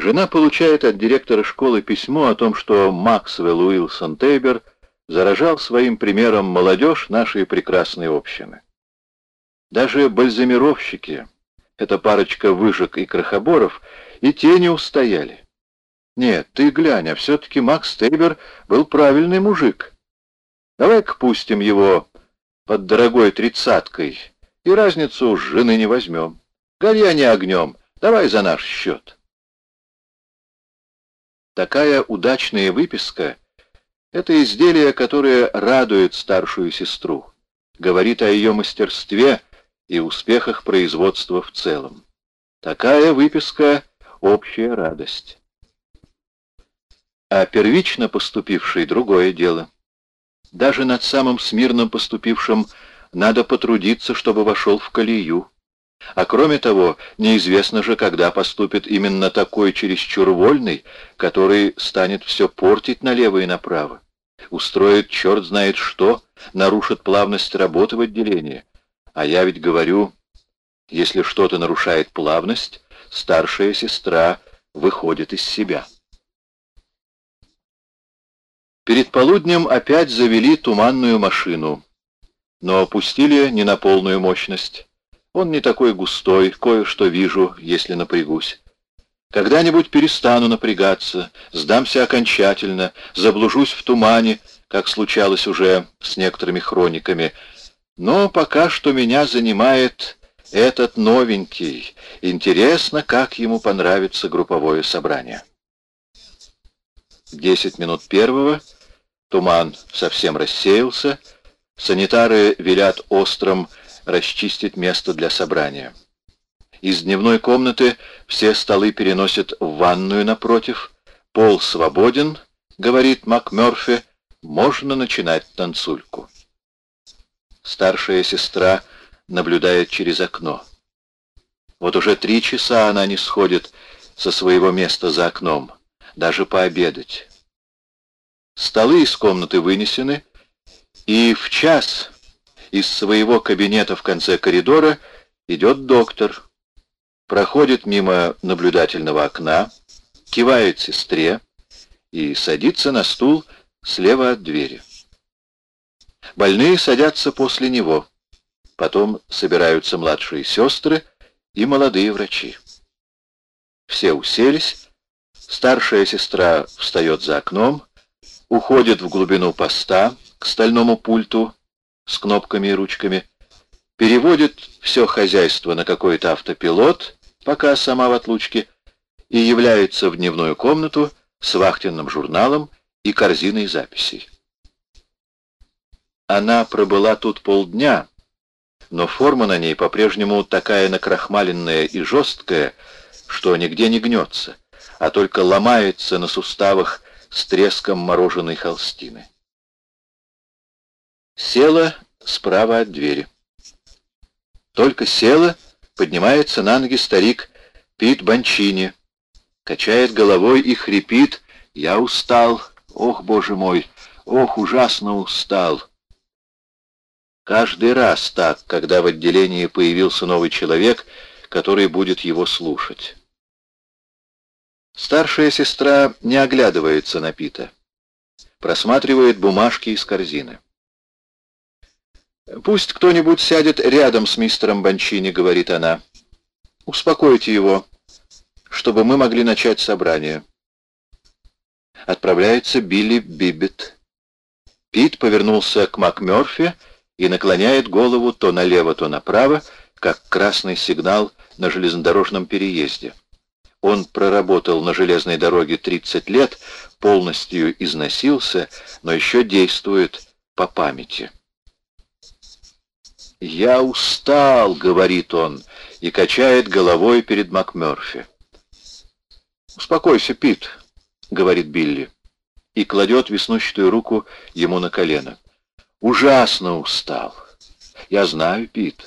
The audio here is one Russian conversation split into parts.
Жена получает от директора школы письмо о том, что Максвелл Уилсон Тейбер заражал своим примером молодежь нашей прекрасной общины. Даже бальзамировщики, эта парочка выжиг и крохоборов, и те не устояли. Нет, ты глянь, а все-таки Макс Тейбер был правильный мужик. Давай-ка пустим его под дорогой тридцаткой, и разницу с жены не возьмем. Горя не огнем, давай за наш счет. Такая удачная выписка — это изделие, которое радует старшую сестру, говорит о ее мастерстве и успехах производства в целом. Такая выписка — общая радость. А первично поступивший — другое дело. Даже над самым смирно поступившим надо потрудиться, чтобы вошел в колею. А кроме того, неизвестно же, когда поступит именно такой чересчур вольный, который станет все портить налево и направо. Устроит черт знает что, нарушит плавность работы в отделении. А я ведь говорю, если что-то нарушает плавность, старшая сестра выходит из себя. Перед полуднем опять завели туманную машину, но опустили не на полную мощность. Он не такой густой, кое-что вижу, если напрягусь. Когда-нибудь перестану напрягаться, сдамся окончательно, заблужусь в тумане, как случалось уже с некоторыми хрониками. Но пока что меня занимает этот новенький. Интересно, как ему понравится групповое собрание. Десять минут первого. Туман совсем рассеялся. Санитары велят острым расчистить место для собрания. Из дневной комнаты все столы переносят в ванную напротив. Пол свободен, говорит МакМёрфи, можно начинать танцульку. Старшая сестра наблюдает через окно. Вот уже три часа она не сходит со своего места за окном, даже пообедать. Столы из комнаты вынесены, и в час из своего кабинета в конце коридора идет доктор, проходит мимо наблюдательного окна, кивает сестре и садится на стул слева от двери. Больные садятся после него. Потом собираются младшие сестры и молодые врачи. Все уселись. Старшая сестра встает за окном, уходит в глубину поста к стальному пульту, с кнопками и ручками, переводит все хозяйство на какой-то автопилот, пока сама в отлучке, и является в дневную комнату с вахтенным журналом и корзиной записей. Она пробыла тут полдня, но форма на ней по-прежнему такая накрахмаленная и жесткая, что нигде не гнется, а только ломается на суставах с треском мороженой холстины. Села справа от двери. Только села, поднимается на ноги старик Пит Банчини, качает головой и хрипит «Я устал! Ох, боже мой! Ох, ужасно устал!» Каждый раз так, когда в отделении появился новый человек, который будет его слушать. Старшая сестра не оглядывается на Пита. Просматривает бумажки из корзины. «Пусть кто-нибудь сядет рядом с мистером Банчини», — говорит она. «Успокойте его, чтобы мы могли начать собрание». Отправляется Билли Биббет. Пит повернулся к МакМёрфи и наклоняет голову то налево, то направо, как красный сигнал на железнодорожном переезде. Он проработал на железной дороге 30 лет, полностью износился, но еще действует по памяти. «Я устал», — говорит он, и качает головой перед МакМёрфи. «Успокойся, Пит», — говорит Билли, и кладет веснущатую руку ему на колено. «Ужасно устал. Я знаю, Пит».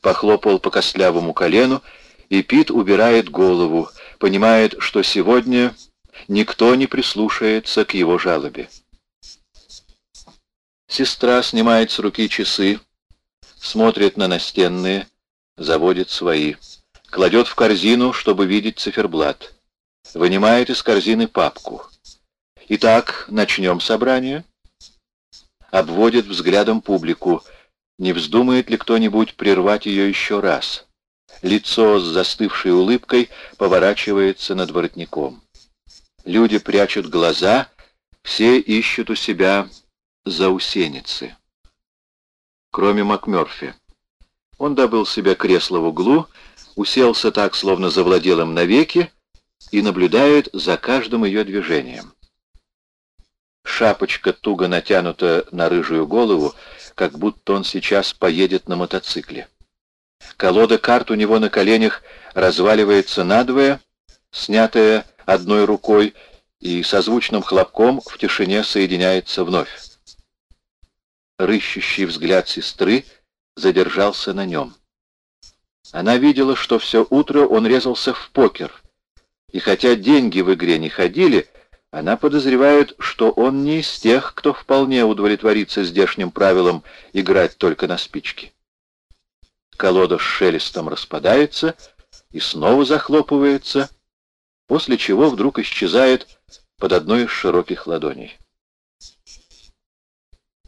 Похлопал по костлявому колену, и Пит убирает голову, понимает, что сегодня никто не прислушается к его жалобе. Сестра снимает с руки часы, смотрит на настенные, заводит свои, кладет в корзину, чтобы видеть циферблат. вынимает из корзины папку. Итак, начнем собрание. Обводит взглядом публику. Не вздумает ли кто-нибудь прервать ее еще раз? Лицо с застывшей улыбкой поворачивается над воротником. Люди прячут глаза, все ищут у себя заусеницы. Кроме МакМёрфи. Он добыл себе кресло в углу, уселся так, словно завладел им навеки, и наблюдает за каждым ее движением. Шапочка туго натянута на рыжую голову, как будто он сейчас поедет на мотоцикле. Колода карт у него на коленях разваливается надвое, снятая одной рукой, и со звучным хлопком в тишине соединяется вновь. Рыщущий взгляд сестры задержался на нем. Она видела, что все утро он резался в покер, и хотя деньги в игре не ходили, она подозревает, что он не из тех, кто вполне удовлетворится здешним правилом играть только на спички. Колода с шелестом распадается и снова захлопывается, после чего вдруг исчезает под одной из широких ладоней.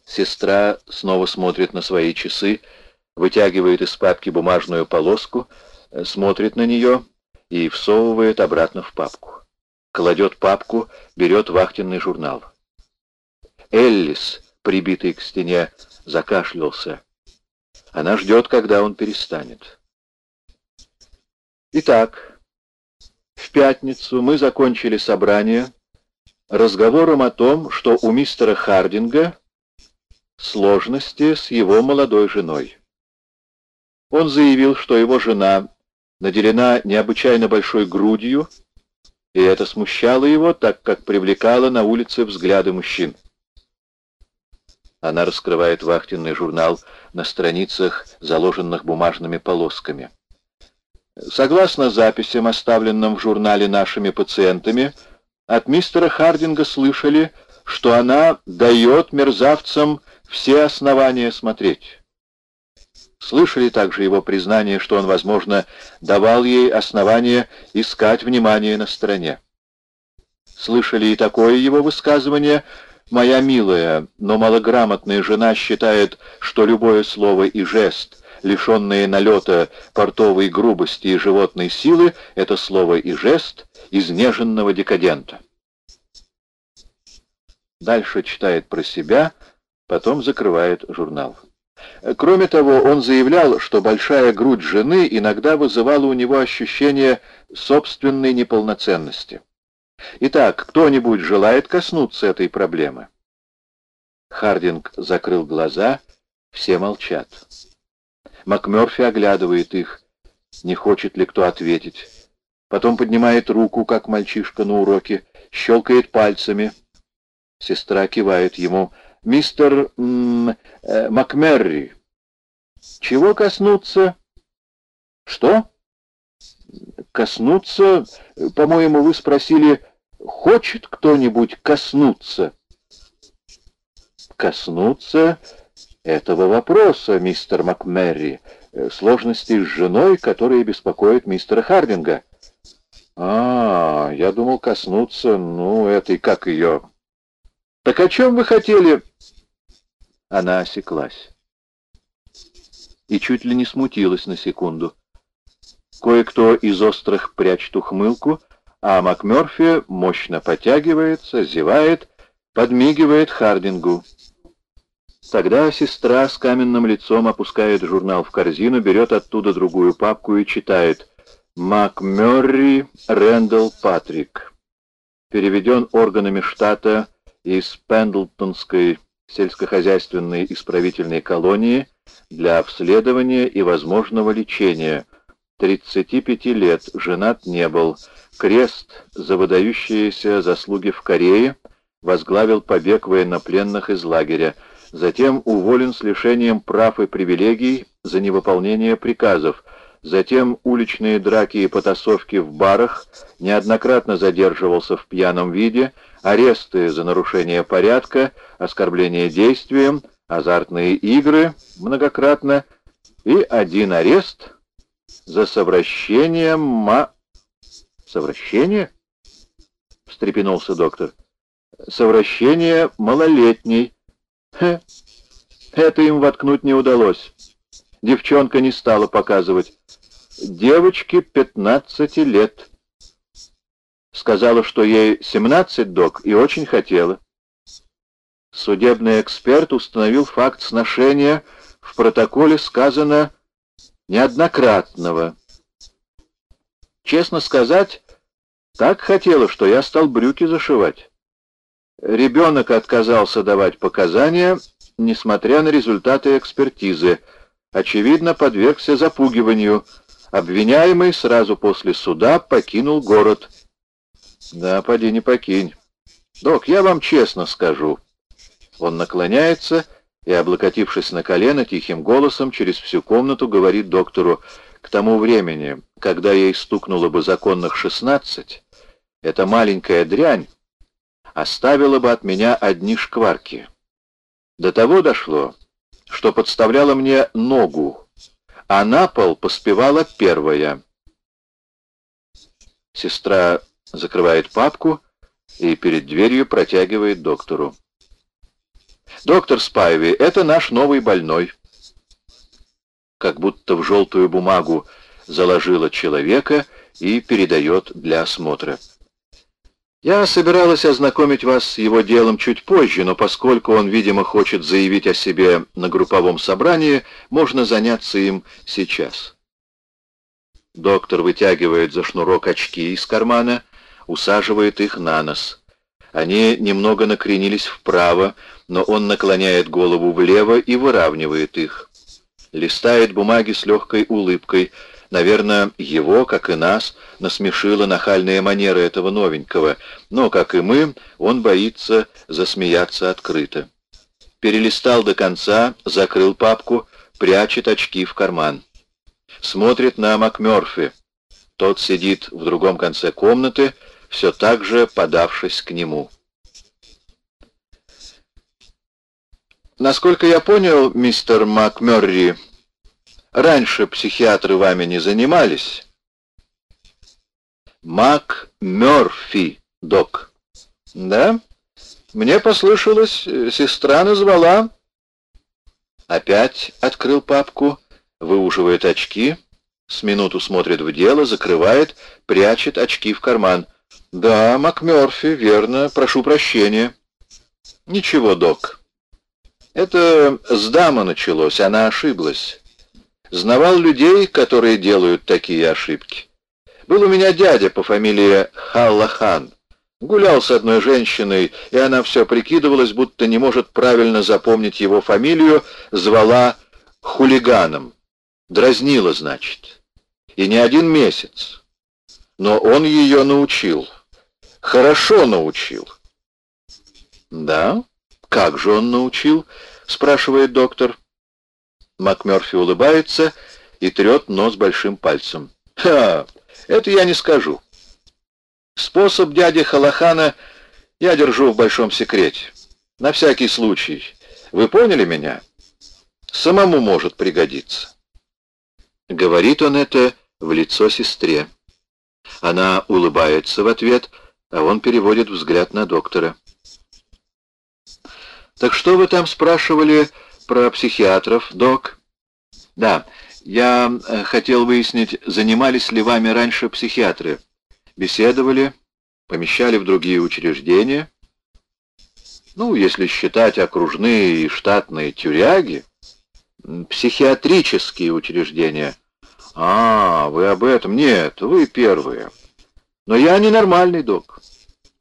Сестра снова смотрит на свои часы, вытягивает из папки бумажную полоску, э, смотрит на нее и всовывает обратно в папку. Кладет папку, берет вахтенный журнал. Эллис, прибитый к стене, закашлялся. Она ждет, когда он перестанет. Итак, в пятницу мы закончили собрание разговором о том, что у мистера Хардинга сложности с его молодой женой. Он заявил, что его жена наделена необычайно большой грудью, и это смущало его, так как привлекало на улице взгляды мужчин. Она раскрывает вахтенный журнал на страницах, заложенных бумажными полосками. Согласно записям, оставленным в журнале нашими пациентами, от мистера Хардинга слышали, что она дает мерзавцам все основания смотреть. Слышали также его признание, что он, возможно, давал ей основания искать внимание на стороне. Слышали и такое его высказывание «Моя милая, но малограмотная жена считает, что любое слово и жест, лишенные налета портовой грубости и животной силы, это слово и жест изнеженного декадента». Дальше читает про себя, потом закрывает журнал. Кроме того, он заявлял, что большая грудь жены иногда вызывала у него ощущение собственной неполноценности. Итак, кто-нибудь желает коснуться этой проблемы? Хардинг закрыл глаза, все молчат. МакМёрфи оглядывает их, не хочет ли кто ответить. Потом поднимает руку, как мальчишка на уроке, щелкает пальцами. Сестра кивает ему — мистер э, МакМерри. Чего коснуться? Что? Коснуться, по-моему, вы спросили, хочет кто-нибудь коснуться? Коснуться этого вопроса, мистер МакМерри, э, сложности с женой, которые беспокоят мистера Хардинга. А, я думал коснуться, ну, этой, как ее, «Так о чем вы хотели?» Она осеклась и чуть ли не смутилась на секунду. Кое-кто из острых прячет ухмылку, а МакМёрфи мощно потягивается, зевает, подмигивает Хардингу. Тогда сестра с каменным лицом опускает журнал в корзину, берет оттуда другую папку и читает «МакМёрри Рэндалл Патрик». Переведен органами штата из Пендлтонской сельскохозяйственной исправительной колонии для обследования и возможного лечения. 35 лет, женат не был. Крест за выдающиеся заслуги в Корее возглавил побег военнопленных из лагеря. Затем уволен с лишением прав и привилегий за невыполнение приказов. Затем уличные драки и потасовки в барах, неоднократно задерживался в пьяном виде, аресты за нарушение порядка, оскорбление действием, азартные игры многократно и один арест за совращение ма... Совращение? встрепенулся доктор. Совращение малолетней. Хе, это им воткнуть не удалось. Девчонка не стала показывать. Девочке 15 лет. Сказала, что ей 17, док, и очень хотела. Судебный эксперт установил факт сношения, в протоколе сказано неоднократного. Честно сказать, так хотела, что я стал брюки зашивать. Ребенок отказался давать показания, несмотря на результаты экспертизы. Очевидно, подвергся запугиванию. Обвиняемый сразу после суда покинул город. Да, поди не покинь. Док, я вам честно скажу. Он наклоняется и, облокотившись на колено, тихим голосом через всю комнату говорит доктору, к тому времени, когда ей стукнуло бы законных шестнадцать, эта маленькая дрянь оставила бы от меня одни шкварки. До того дошло, что подставляла мне ногу, а на пол поспевала первая. Сестра закрывает папку и перед дверью протягивает доктору. «Доктор Спайви, это наш новый больной». Как будто в желтую бумагу заложила человека и передает для осмотра. Я собиралась ознакомить вас с его делом чуть позже, но поскольку он, видимо, хочет заявить о себе на групповом собрании, можно заняться им сейчас. Доктор вытягивает за шнурок очки из кармана, усаживает их на нос. Они немного накренились вправо, но он наклоняет голову влево и выравнивает их. Листает бумаги с легкой улыбкой, Наверное, его, как и нас, насмешила нахальная манера этого новенького, но, как и мы, он боится засмеяться открыто. Перелистал до конца, закрыл папку, прячет очки в карман. Смотрит на МакМёрфи. Тот сидит в другом конце комнаты, все так же подавшись к нему. Насколько я понял, мистер МакМёрри, Раньше психиатры вами не занимались. Мак Мёрфи, док. Да? Мне послышалось, сестра назвала. Опять открыл папку, выуживает очки, с минуту смотрит в дело, закрывает, прячет очки в карман. Да, МакМёрфи, верно, прошу прощения. Ничего, док. Это с дамы началось, она ошиблась. Знавал людей, которые делают такие ошибки. Был у меня дядя по фамилии Халлахан. Гулял с одной женщиной, и она все прикидывалась, будто не может правильно запомнить его фамилию, звала хулиганом. Дразнила, значит. И не один месяц. Но он ее научил. Хорошо научил. «Да? Как же он научил?» — спрашивает доктор. МакМёрфи улыбается и трет нос большим пальцем. «Ха! Это я не скажу. Способ дяди Халахана я держу в большом секрете. На всякий случай. Вы поняли меня? Самому может пригодиться». Говорит он это в лицо сестре. Она улыбается в ответ, а он переводит взгляд на доктора. «Так что вы там спрашивали про психиатров, док?» «Да, я э, хотел выяснить, занимались ли вами раньше психиатры. Беседовали, помещали в другие учреждения?» «Ну, если считать окружные и штатные тюряги, психиатрические учреждения». «А, вы об этом? Нет, вы первые. Но я ненормальный, док.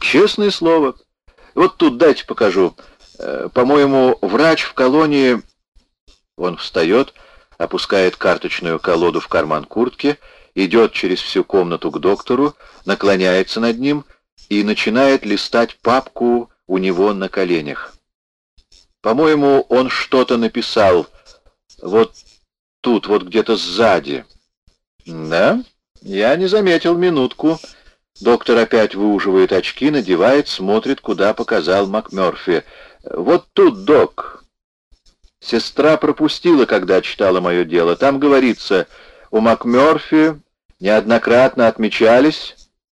Честное слово. Вот тут дайте покажу». Э, по-моему, врач в колонии... Он встает, опускает карточную колоду в карман куртки, идет через всю комнату к доктору, наклоняется над ним и начинает листать папку у него на коленях. По-моему, он что-то написал вот тут, вот где-то сзади. Да? Я не заметил минутку. Доктор опять выуживает очки, надевает, смотрит, куда показал МакМёрфи. «Вот тут, док». Сестра пропустила, когда читала мое дело. Там говорится, у МакМёрфи неоднократно отмечались